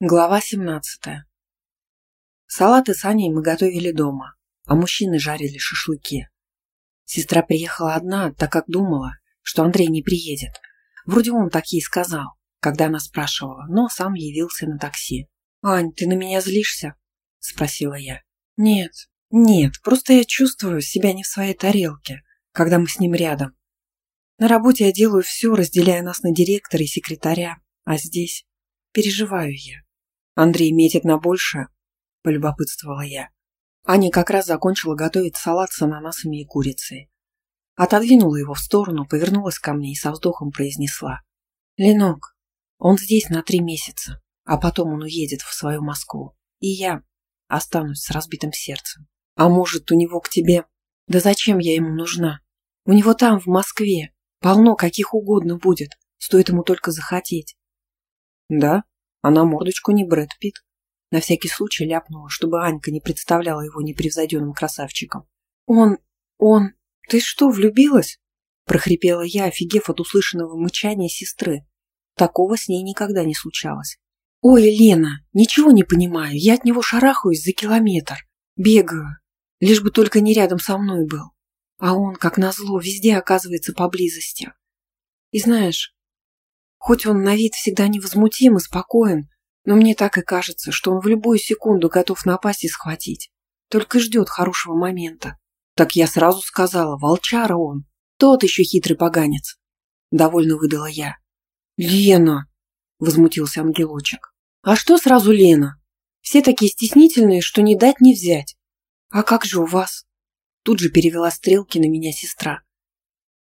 Глава 17. Салаты с Аней мы готовили дома, а мужчины жарили шашлыки. Сестра приехала одна, так как думала, что Андрей не приедет. Вроде он так ей сказал, когда она спрашивала, но сам явился на такси. «Ань, ты на меня злишься?» – спросила я. «Нет, нет, просто я чувствую себя не в своей тарелке, когда мы с ним рядом. На работе я делаю все, разделяя нас на директора и секретаря, а здесь переживаю я. Андрей метит на большее, полюбопытствовала я. Аня как раз закончила готовить салат с ананасами и курицей. Отодвинула его в сторону, повернулась ко мне и со вздохом произнесла. «Ленок, он здесь на три месяца, а потом он уедет в свою Москву. И я останусь с разбитым сердцем. А может, у него к тебе... Да зачем я ему нужна? У него там, в Москве, полно каких угодно будет, стоит ему только захотеть». «Да?» А на мордочку не Брэд Питт. На всякий случай ляпнула, чтобы Анька не представляла его непревзойденным красавчиком. «Он... он... Ты что, влюбилась?» прохрипела я, офигев от услышанного мычания сестры. Такого с ней никогда не случалось. «Ой, Лена, ничего не понимаю, я от него шарахаюсь за километр. Бегаю, лишь бы только не рядом со мной был. А он, как назло, везде оказывается поблизости. И знаешь, Хоть он на вид всегда невозмутим и спокоен, но мне так и кажется, что он в любую секунду готов напасть и схватить. Только ждет хорошего момента. Так я сразу сказала, волчара он. Тот еще хитрый поганец. Довольно выдала я. Лена! Возмутился ангелочек. А что сразу Лена? Все такие стеснительные, что не дать не взять. А как же у вас? Тут же перевела стрелки на меня сестра.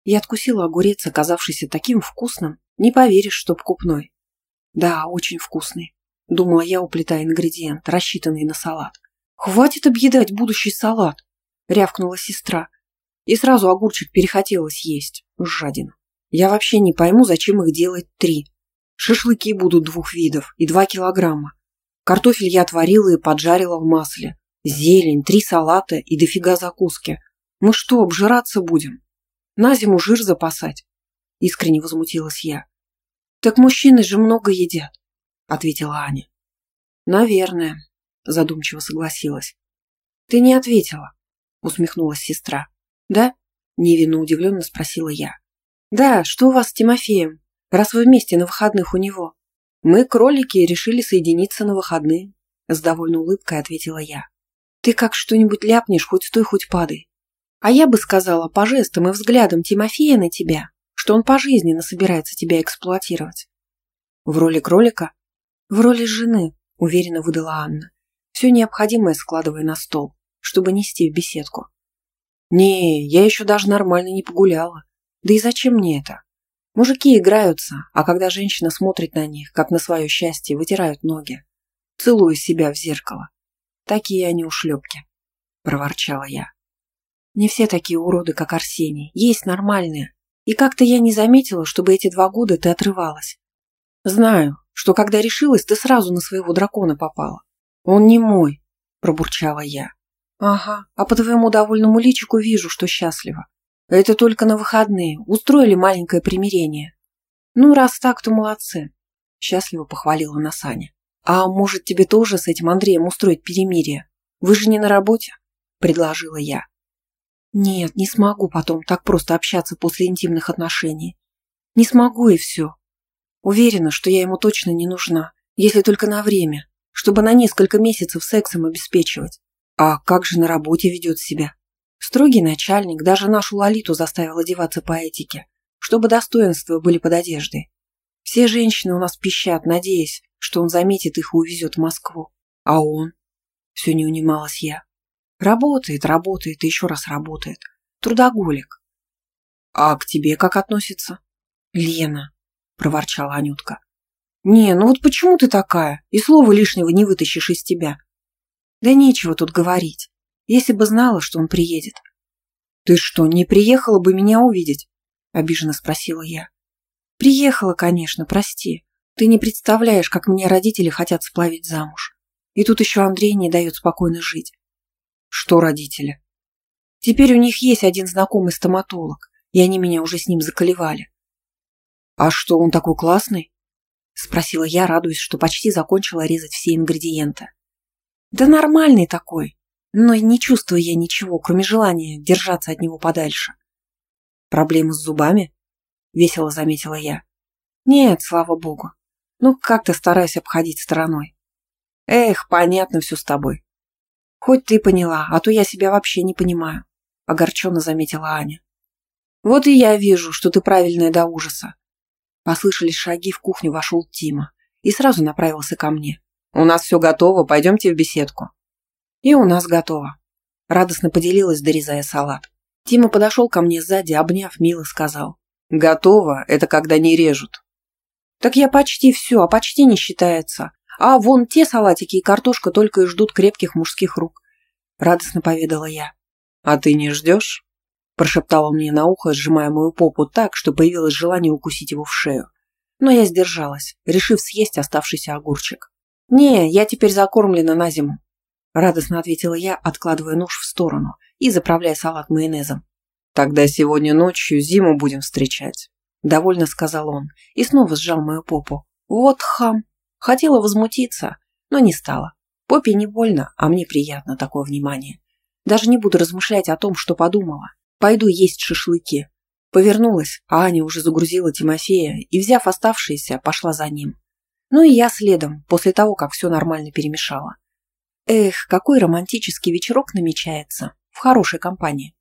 Я откусила огурец, оказавшийся таким вкусным, не поверишь, что покупной. Да, очень вкусный. Думала я, уплетая ингредиент, рассчитанный на салат. Хватит объедать будущий салат, рявкнула сестра. И сразу огурчик перехотелось есть. Жадина. Я вообще не пойму, зачем их делать три. Шашлыки будут двух видов и два килограмма. Картофель я отварила и поджарила в масле. Зелень, три салата и дофига закуски. Мы что, обжираться будем? На зиму жир запасать? Искренне возмутилась я. «Так мужчины же много едят», — ответила Аня. «Наверное», — задумчиво согласилась. «Ты не ответила», — усмехнулась сестра. «Да?» — невинно удивленно спросила я. «Да, что у вас с Тимофеем, раз вы вместе на выходных у него?» «Мы, кролики, решили соединиться на выходные», — с довольной улыбкой ответила я. «Ты как что-нибудь ляпнешь, хоть стой, хоть падай. А я бы сказала по жестам и взглядам Тимофея на тебя, что он пожизненно собирается тебя эксплуатировать. В роли кролика? В роли жены, уверенно выдала Анна, все необходимое складывая на стол, чтобы нести в беседку. Не, я еще даже нормально не погуляла. Да и зачем мне это? Мужики играются, а когда женщина смотрит на них, как на свое счастье, вытирают ноги. Целую себя в зеркало. Такие они ушлепки, проворчала я. Не все такие уроды, как Арсений. Есть нормальные. И как-то я не заметила, чтобы эти два года ты отрывалась. Знаю, что когда решилась, ты сразу на своего дракона попала. Он не мой, пробурчала я. Ага, а по твоему довольному личику вижу, что счастлива. Это только на выходные. Устроили маленькое примирение. Ну, раз так, то молодцы. Счастливо похвалила на Саня. А может, тебе тоже с этим Андреем устроить перемирие? Вы же не на работе? Предложила я. Нет, не смогу потом так просто общаться после интимных отношений. Не смогу и все. Уверена, что я ему точно не нужна, если только на время, чтобы на несколько месяцев сексом обеспечивать. А как же на работе ведет себя? Строгий начальник даже нашу Лолиту заставил одеваться по этике, чтобы достоинства были под одеждой. Все женщины у нас пищат, надеясь, что он заметит их и увезет в Москву. А он? Все не унималась я. Работает, работает и еще раз работает. Трудоголик. А к тебе как относится? Лена, проворчала Анютка. Не, ну вот почему ты такая? И слова лишнего не вытащишь из тебя. Да нечего тут говорить. Если бы знала, что он приедет. Ты что, не приехала бы меня увидеть? Обиженно спросила я. Приехала, конечно, прости. Ты не представляешь, как мне родители хотят сплавить замуж. И тут еще Андрей не дает спокойно жить. Что родители? Теперь у них есть один знакомый стоматолог, и они меня уже с ним заколевали. А что, он такой классный? Спросила я, радуясь, что почти закончила резать все ингредиенты. Да нормальный такой, но не чувствую я ничего, кроме желания держаться от него подальше. Проблемы с зубами? Весело заметила я. Нет, слава богу. Ну, как-то стараюсь обходить стороной. Эх, понятно все с тобой. Хоть ты поняла, а то я себя вообще не понимаю, огорченно заметила Аня. Вот и я вижу, что ты правильная до ужаса. Послышались шаги, в кухню вошел Тима и сразу направился ко мне. «У нас все готово, пойдемте в беседку». «И у нас готово», – радостно поделилась, дорезая салат. Тима подошел ко мне сзади, обняв, мило сказал. «Готово, это когда не режут». «Так я почти все, а почти не считается. А вон те салатики и картошка только и ждут крепких мужских рук», – радостно поведала я. «А ты не ждешь?» – прошептал он мне на ухо, сжимая мою попу так, что появилось желание укусить его в шею. Но я сдержалась, решив съесть оставшийся огурчик. «Не, я теперь закормлена на зиму», – радостно ответила я, откладывая нож в сторону и заправляя салат майонезом. «Тогда сегодня ночью зиму будем встречать», – довольно сказал он и снова сжал мою попу. «Вот хам!» Хотела возмутиться, но не стала. Попе не больно, а мне приятно такое внимание. Даже не буду размышлять о том, что подумала. Пойду есть шашлыки. Повернулась, а Аня уже загрузила Тимофея и, взяв оставшиеся, пошла за ним. Ну и я следом, после того, как все нормально перемешала. Эх, какой романтический вечерок намечается. В хорошей компании.